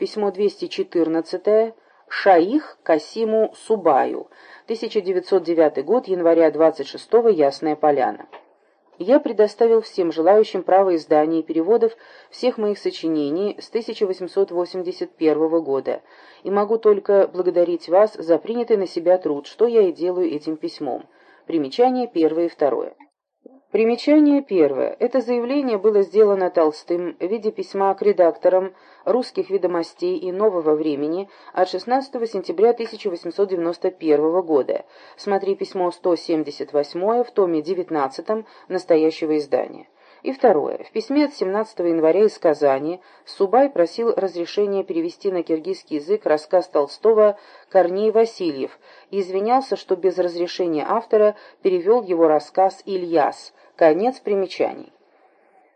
Письмо 214 Шаих Касиму Субаю, 1909 год, января 26 Ясная Поляна. Я предоставил всем желающим право издания и переводов всех моих сочинений с 1881 года, и могу только благодарить вас за принятый на себя труд, что я и делаю этим письмом. Примечание первое и второе. Примечание первое. Это заявление было сделано Толстым в виде письма к редакторам «Русских ведомостей» и «Нового времени» от 16 сентября 1891 года. Смотри письмо 178 в томе 19 настоящего издания. И второе. В письме от 17 января из Казани Субай просил разрешения перевести на киргизский язык рассказ Толстого «Корней Васильев» и извинялся, что без разрешения автора перевел его рассказ «Ильяс», Конец примечаний.